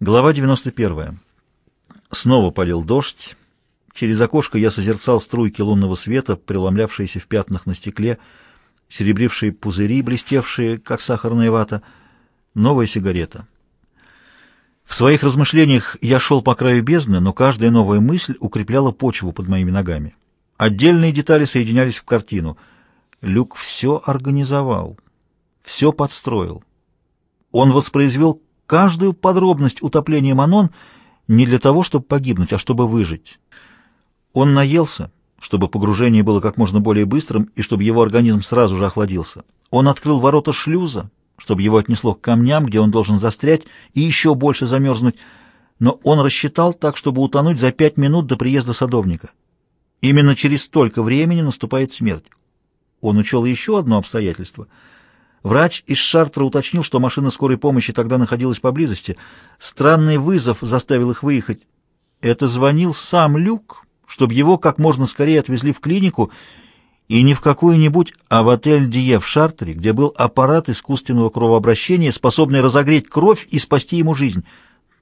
Глава 91. Снова полил дождь. Через окошко я созерцал струйки лунного света, преломлявшиеся в пятнах на стекле, серебрившие пузыри, блестевшие, как сахарная вата. Новая сигарета. В своих размышлениях я шел по краю бездны, но каждая новая мысль укрепляла почву под моими ногами. Отдельные детали соединялись в картину. Люк все организовал, все подстроил. Он воспроизвел каждую подробность утопления Манон не для того, чтобы погибнуть, а чтобы выжить. Он наелся, чтобы погружение было как можно более быстрым и чтобы его организм сразу же охладился. Он открыл ворота шлюза, чтобы его отнесло к камням, где он должен застрять и еще больше замерзнуть, но он рассчитал так, чтобы утонуть за пять минут до приезда садовника. Именно через столько времени наступает смерть. Он учел еще одно обстоятельство — Врач из Шартра уточнил, что машина скорой помощи тогда находилась поблизости. Странный вызов заставил их выехать. Это звонил сам Люк, чтобы его как можно скорее отвезли в клинику, и не в какую-нибудь, а в отель Дие в Шартре, где был аппарат искусственного кровообращения, способный разогреть кровь и спасти ему жизнь.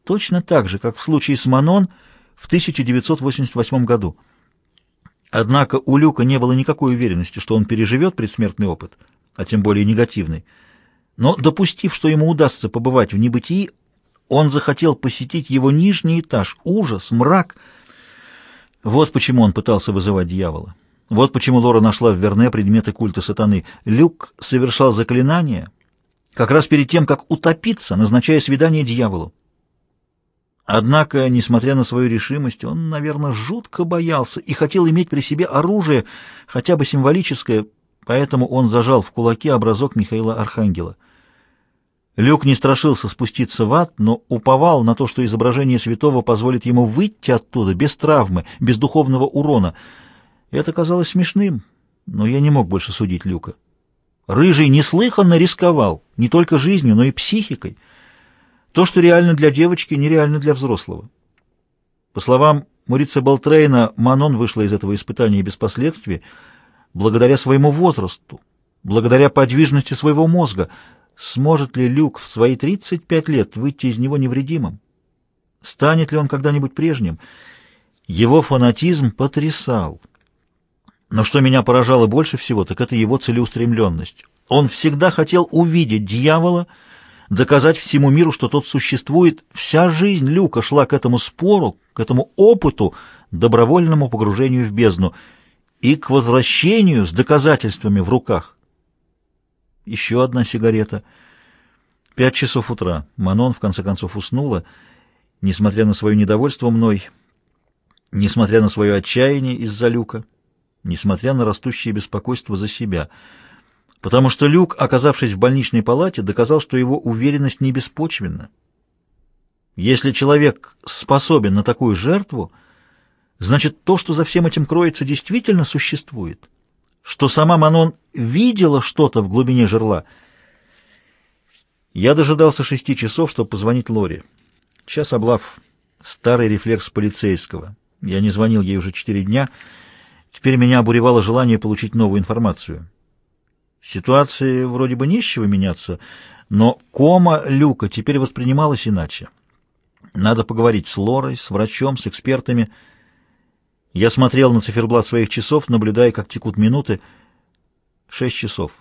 Точно так же, как в случае с Манон в 1988 году. Однако у Люка не было никакой уверенности, что он переживет предсмертный опыт — а тем более негативный. Но, допустив, что ему удастся побывать в небытии, он захотел посетить его нижний этаж, ужас, мрак. Вот почему он пытался вызывать дьявола. Вот почему Лора нашла в Верне предметы культа сатаны. Люк совершал заклинание как раз перед тем, как утопиться, назначая свидание дьяволу. Однако, несмотря на свою решимость, он, наверное, жутко боялся и хотел иметь при себе оружие, хотя бы символическое, поэтому он зажал в кулаке образок Михаила Архангела. Люк не страшился спуститься в ад, но уповал на то, что изображение святого позволит ему выйти оттуда без травмы, без духовного урона. Это казалось смешным, но я не мог больше судить Люка. Рыжий неслыханно рисковал не только жизнью, но и психикой. То, что реально для девочки, нереально для взрослого. По словам Мурица Балтрейна, Манон вышла из этого испытания без последствий, благодаря своему возрасту, благодаря подвижности своего мозга. Сможет ли Люк в свои 35 лет выйти из него невредимым? Станет ли он когда-нибудь прежним? Его фанатизм потрясал. Но что меня поражало больше всего, так это его целеустремленность. Он всегда хотел увидеть дьявола, доказать всему миру, что тот существует. Вся жизнь Люка шла к этому спору, к этому опыту, добровольному погружению в бездну — и к возвращению с доказательствами в руках. Еще одна сигарета. Пять часов утра. Манон в конце концов уснула, несмотря на свое недовольство мной, несмотря на свое отчаяние из-за Люка, несмотря на растущее беспокойство за себя. Потому что Люк, оказавшись в больничной палате, доказал, что его уверенность не беспочвенна. Если человек способен на такую жертву, Значит, то, что за всем этим кроется, действительно существует. Что сама Манон видела что-то в глубине жерла. Я дожидался шести часов, чтобы позвонить Лоре. Час облав. Старый рефлекс полицейского. Я не звонил ей уже четыре дня. Теперь меня обуревало желание получить новую информацию. Ситуации вроде бы не с чего меняться, но кома Люка теперь воспринималась иначе. Надо поговорить с Лорой, с врачом, с экспертами — я смотрел на циферблат своих часов, наблюдая, как текут минуты. Шесть часов.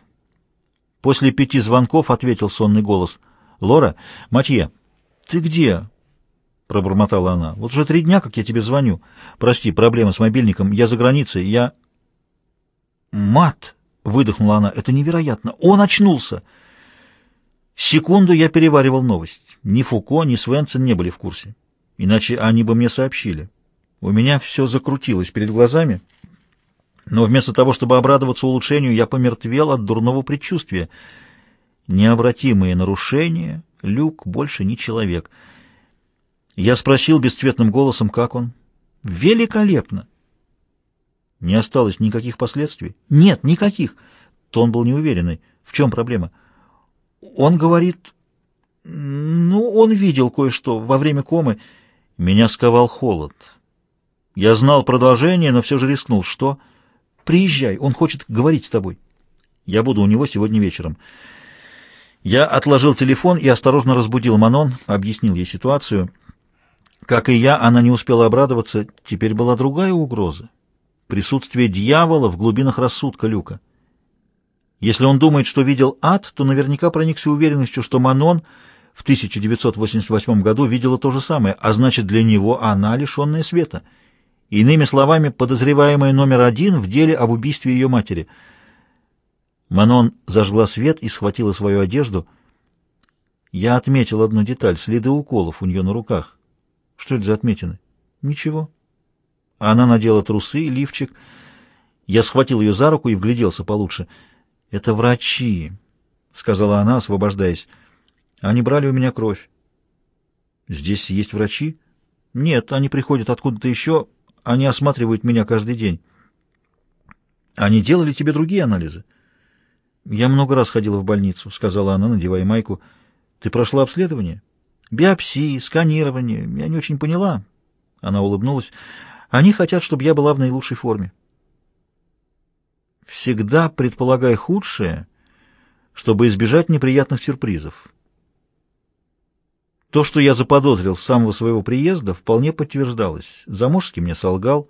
После пяти звонков ответил сонный голос. «Лора, Матье, ты где?» Пробормотала она. «Вот уже три дня, как я тебе звоню. Прости, проблема с мобильником. Я за границей. Я...» «Мат!» — выдохнула она. «Это невероятно! Он очнулся!» Секунду я переваривал новость. Ни Фуко, ни Свенсен не были в курсе. Иначе они бы мне сообщили. У меня все закрутилось перед глазами, но вместо того, чтобы обрадоваться улучшению, я помертвел от дурного предчувствия. Необратимые нарушения, Люк больше не человек. Я спросил бесцветным голосом, как он. «Великолепно!» Не осталось никаких последствий? Нет, никаких. Тон был неуверенный. В чем проблема? Он говорит... Ну, он видел кое-что во время комы. Меня сковал холод. Я знал продолжение, но все же рискнул. Что? Приезжай, он хочет говорить с тобой. Я буду у него сегодня вечером. Я отложил телефон и осторожно разбудил Манон, объяснил ей ситуацию. Как и я, она не успела обрадоваться. Теперь была другая угроза. Присутствие дьявола в глубинах рассудка Люка. Если он думает, что видел ад, то наверняка проникся уверенностью, что Манон в 1988 году видела то же самое, а значит, для него она лишенная света. Иными словами, подозреваемая номер один в деле об убийстве ее матери — Манон зажгла свет и схватила свою одежду. Я отметил одну деталь — следы уколов у нее на руках. Что это за отметины? Ничего. Она надела трусы лифчик. Я схватил ее за руку и вгляделся получше. «Это врачи», — сказала она, освобождаясь. «Они брали у меня кровь». «Здесь есть врачи?» «Нет, они приходят откуда-то еще. Они осматривают меня каждый день». «Они делали тебе другие анализы?» «Я много раз ходила в больницу», — сказала она, надевая майку. «Ты прошла обследование?» «Биопсии, сканирование. Я не очень поняла». Она улыбнулась. «Они хотят, чтобы я была в наилучшей форме». «Всегда предполагай худшее, чтобы избежать неприятных сюрпризов». То, что я заподозрил с самого своего приезда, вполне подтверждалось. Заморский мне солгал.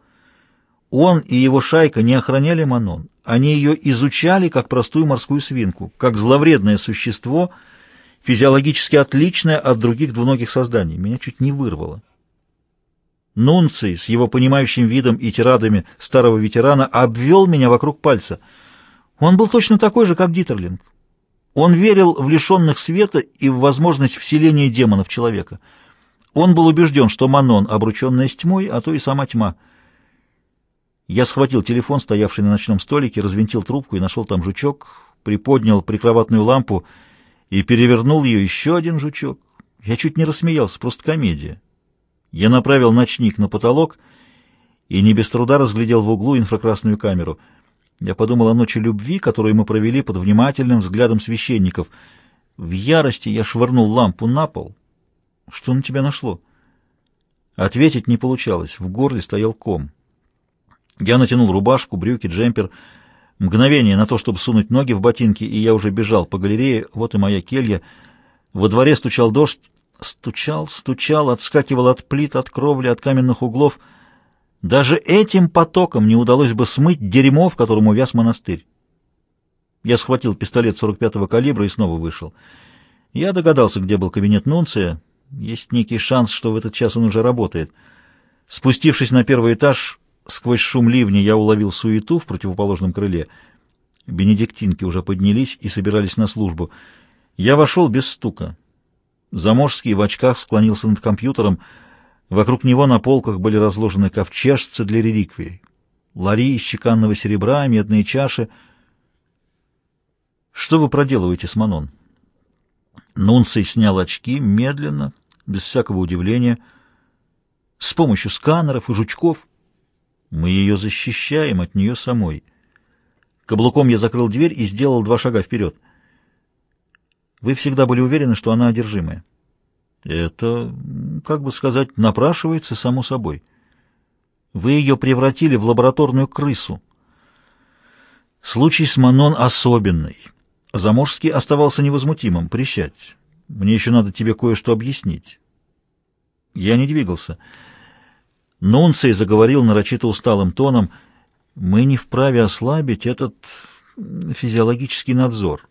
Он и его шайка не охраняли Манон. Они ее изучали как простую морскую свинку, как зловредное существо, физиологически отличное от других двуногих созданий. Меня чуть не вырвало. Нунций с его понимающим видом и тирадами старого ветерана обвел меня вокруг пальца. Он был точно такой же, как Дитерлинг. Он верил в лишенных света и в возможность вселения демонов человека. Он был убежден, что Манон, обрученная с тьмой, а то и сама тьма — я схватил телефон, стоявший на ночном столике, развинтил трубку и нашел там жучок, приподнял прикроватную лампу и перевернул ее еще один жучок. Я чуть не рассмеялся, просто комедия. Я направил ночник на потолок и не без труда разглядел в углу инфракрасную камеру. Я подумал о ночи любви, которую мы провели под внимательным взглядом священников. В ярости я швырнул лампу на пол. Что на тебя нашло? Ответить не получалось, в горле стоял ком. Я натянул рубашку, брюки, джемпер. Мгновение на то, чтобы сунуть ноги в ботинки, и я уже бежал по галерее. Вот и моя келья. Во дворе стучал дождь. Стучал, стучал, отскакивал от плит, от кровли, от каменных углов. Даже этим потоком не удалось бы смыть дерьмо, в котором увяз монастырь. Я схватил пистолет 45-го калибра и снова вышел. Я догадался, где был кабинет Нунция. Есть некий шанс, что в этот час он уже работает. Спустившись на первый этаж, Сквозь шум ливня я уловил суету в противоположном крыле. Бенедиктинки уже поднялись и собирались на службу. Я вошел без стука. Заможский в очках склонился над компьютером. Вокруг него на полках были разложены ковчежцы для реликвий. Лари из чеканного серебра, медные чаши. «Что вы проделываете с Манон?» Нунций снял очки медленно, без всякого удивления, с помощью сканеров и жучков — мы ее защищаем от нее самой. Каблуком я закрыл дверь и сделал два шага вперед. Вы всегда были уверены, что она одержимая. Это, как бы сказать, напрашивается само собой. Вы ее превратили в лабораторную крысу. Случай с Манон особенный. Заморский оставался невозмутимым. Присядь. Мне еще надо тебе кое-что объяснить. Я не двигался. Нунций заговорил нарочито усталым тоном. «Мы не вправе ослабить этот физиологический надзор».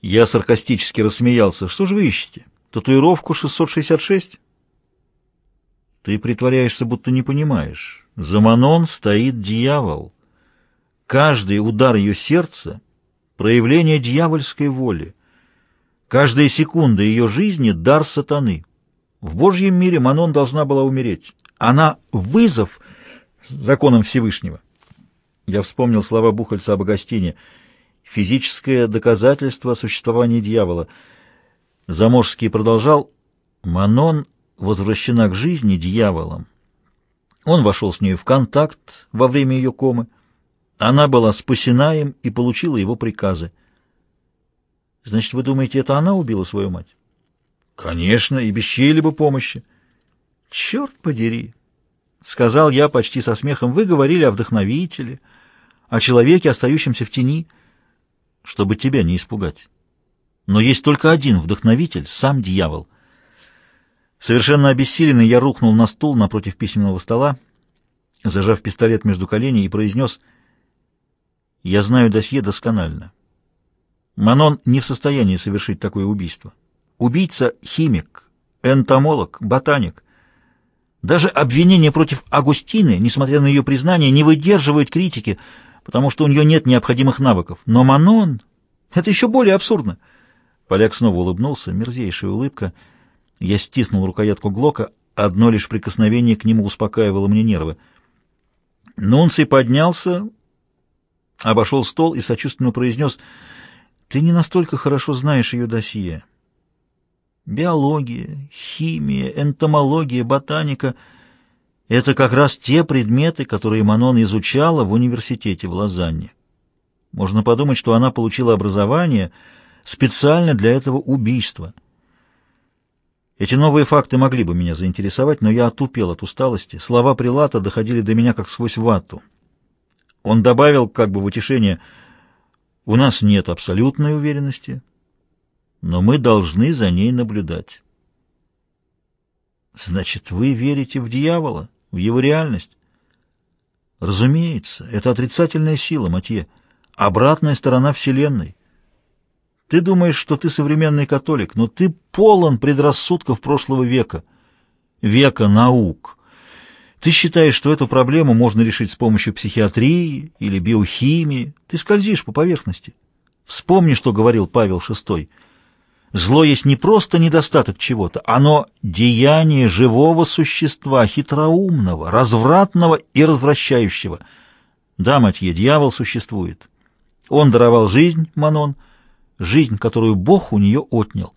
Я саркастически рассмеялся. «Что же вы ищете? Татуировку 666?» «Ты притворяешься, будто не понимаешь. За Манон стоит дьявол. Каждый удар ее сердца — проявление дьявольской воли. Каждая секунда ее жизни — дар сатаны. В Божьем мире Манон должна была умереть. Она вызов законам Всевышнего. Я вспомнил слова Бухальца об Агастине. Физическое доказательство существования дьявола. Заморский продолжал. Манон возвращена к жизни дьяволом. Он вошел с ней в контакт во время ее комы. Она была спасена им и получила его приказы. Значит, вы думаете, это она убила свою мать? Конечно, и без чьей-либо помощи. «Черт подери!» — сказал я почти со смехом. «Вы говорили о Но есть только один вдохновитель — сам дьявол. Совершенно обессиленный я рухнул на стул напротив письменного стола, зажав пистолет между коленей и произнес «Я знаю досье досконально. Манон не в состоянии совершить такое убийство. Убийца — химик, энтомолог, ботаник. Даже обвинения против Агустины, несмотря на ее признание, не выдерживают критики, потому что у нее нет необходимых навыков. Но Манон — это еще более абсурдно. Поляк снова улыбнулся, мерзейшая улыбка. Я стиснул рукоятку Глока, одно лишь прикосновение к нему успокаивало мне нервы. Нунций поднялся, обошел стол и сочувственно произнес, «Ты не настолько хорошо знаешь ее досье». Биология, химия, энтомология, ботаника — это как раз те предметы, которые Манон изучала в университете в Лозанне. Можно подумать, что она получила образование специально для этого убийства. Эти новые факты могли бы меня заинтересовать, но я отупел от усталости. Слова Прилата доходили до меня как сквозь вату. Он добавил, как бы в утешение, «У нас нет абсолютной уверенности, но мы должны за ней наблюдать. Значит, вы верите в дьявола, в его реальность? Разумеется, это отрицательная сила, Матье, обратная сторона Вселенной. Ты думаешь, что ты современный католик, но ты полон предрассудков прошлого века, века наук. Ты считаешь, что эту проблему можно решить с помощью психиатрии или биохимии. Ты скользишь по поверхности. Вспомни, что говорил Павел VI. Зло есть не просто недостаток чего-то, оно деяние живого существа, хитроумного, развратного и развращающего. Да, Матье, дьявол существует. Он даровал жизнь, Манон, жизнь, которую Бог у нее отнял.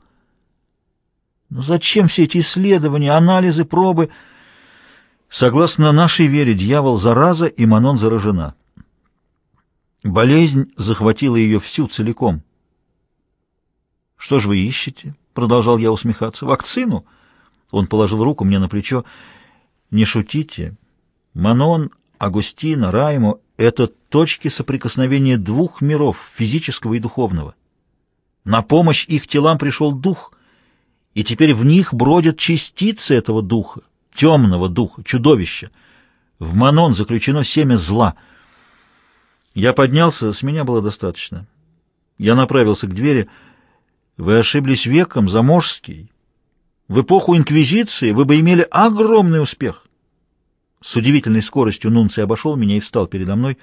Но зачем все эти исследования, анализы, пробы? Согласно нашей вере, дьявол зараза, и Манон заражена. Болезнь захватила ее всю целиком — «Что же вы ищете?» — продолжал я усмехаться. «Вакцину?» Он положил руку мне на плечо. «Не шутите. Манон, Агустина, Раймо — это точки соприкосновения двух миров, физического и духовного. На помощь их телам пришел дух, и теперь в них бродят частицы этого духа, темного духа, чудовища. В Манон заключено семя зла. Я поднялся, с меня было достаточно. Я направился к двери — вы ошиблись веком, Заморский. В эпоху Инквизиции вы бы имели огромный успех. С удивительной скоростью Нунций обошел меня и встал передо мной.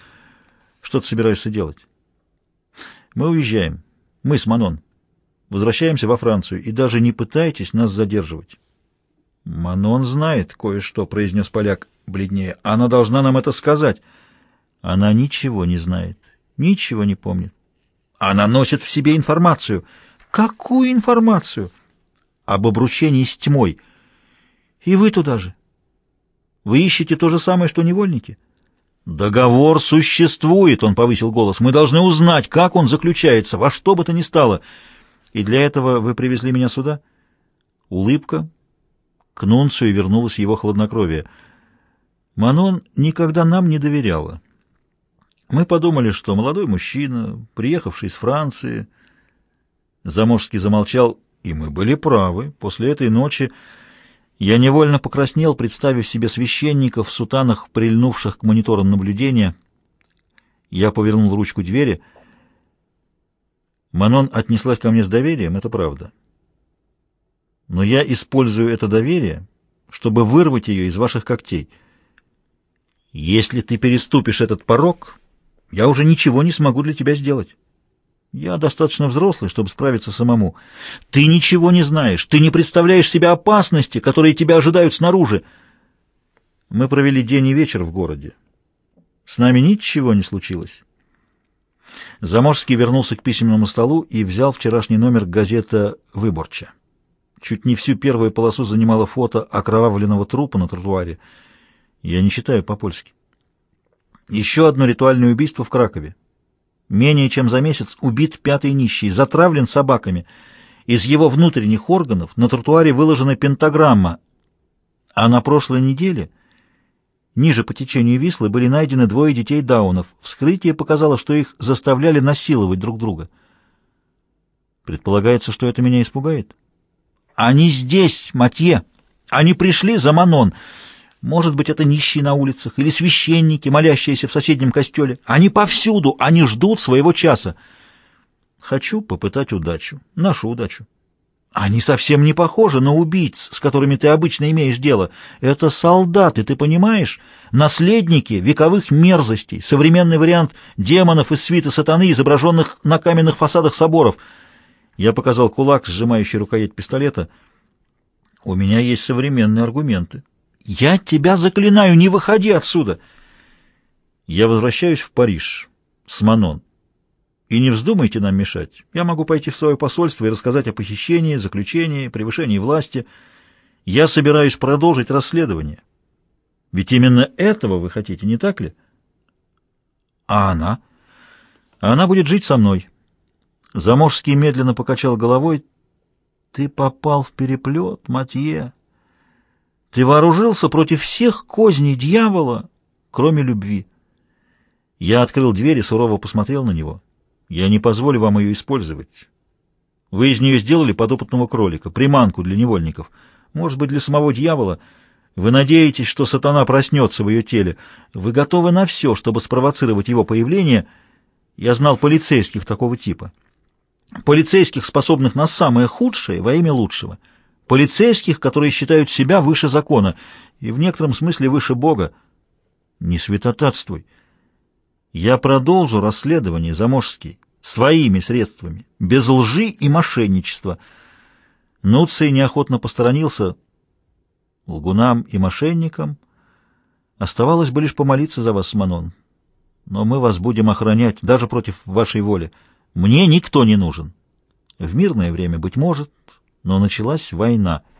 Что ты собираешься делать? Мы уезжаем. Мы с Манон. Возвращаемся во Францию, и даже не пытайтесь нас задерживать. Манон знает кое-что, произнес поляк бледнее. Она должна нам это сказать. Она ничего не знает, ничего не помнит. Она носит в себе информацию — Какую информацию? Об обручении с тьмой. И вы туда же. Вы ищете то же самое, что невольники? Договор существует, он повысил голос. Мы должны узнать, как он заключается, во что бы то ни стало. И для этого вы привезли меня сюда? Улыбка. К Нунцию вернулось его хладнокровие. Манон никогда нам не доверяла. Мы подумали, что молодой мужчина, приехавший из Франции... Заморский замолчал, и мы были правы. После этой ночи я невольно покраснел, представив себе священников в сутанах, прильнувших к мониторам наблюдения. Я повернул ручку двери. Манон отнеслась ко мне с доверием, это правда. Но я использую это доверие, чтобы вырвать ее из ваших когтей. Если ты переступишь этот порог, я уже ничего не смогу для тебя сделать. Я достаточно взрослый, чтобы справиться самому. Ты ничего не знаешь, ты не представляешь себе опасности, которые тебя ожидают снаружи. Мы провели день и вечер в городе. С нами ничего не случилось. Заморский вернулся к письменному столу и взял вчерашний номер газета «Выборча». Чуть не всю первую полосу занимало фото окровавленного трупа на тротуаре. Я не читаю по-польски. Еще одно ритуальное убийство в Кракове. Менее чем за месяц убит пятый нищий, затравлен собаками. Из его внутренних органов на тротуаре выложена пентаграмма, а на прошлой неделе ниже по течению Вислы были найдены двое детей даунов. Вскрытие показало, что их заставляли насиловать друг друга. Предполагается, что это меня испугает. Они здесь, Матье. Они пришли за Манон. Может быть, это нищие на улицах или священники, молящиеся в соседнем костеле. Они повсюду, они ждут своего часа. Хочу попытать удачу, нашу удачу. Они совсем не похожи на убийц, с которыми ты обычно имеешь дело. Это солдаты, ты понимаешь? Наследники вековых мерзостей, современный вариант демонов из свиты сатаны, изображенных на каменных фасадах соборов. Я показал кулак, сжимающий рукоять пистолета. У меня есть современные аргументы. Я тебя заклинаю, не выходи отсюда. Я возвращаюсь в Париж с Манон. И не вздумайте нам мешать. Я могу пойти в свое посольство и рассказать о похищении, заключении, превышении власти. Я собираюсь продолжить расследование. Ведь именно этого вы хотите, не так ли? А она? Она будет жить со мной. Заморский медленно покачал головой. Ты попал в переплет, Матье. Ты вооружился против всех козней дьявола, кроме любви. Я открыл дверь и сурово посмотрел на него. Я не позволю вам ее использовать. Вы из нее сделали подопытного кролика, приманку для невольников, может быть, для самого дьявола. Вы надеетесь, что сатана проснется в ее теле. Вы готовы на все, чтобы спровоцировать его появление. Я знал полицейских такого типа. Полицейских, способных на самое худшее во имя лучшего. Полицейских, которые считают себя выше закона и в некотором смысле выше Бога. Не святотатствуй. Я продолжу расследование, Заморский своими средствами, без лжи и мошенничества. Нуций неохотно посторонился. Лгунам и мошенникам оставалось бы лишь помолиться за вас, Манон. Но мы вас будем охранять даже против вашей воли. Мне никто не нужен. В мирное время, быть может, но началась война —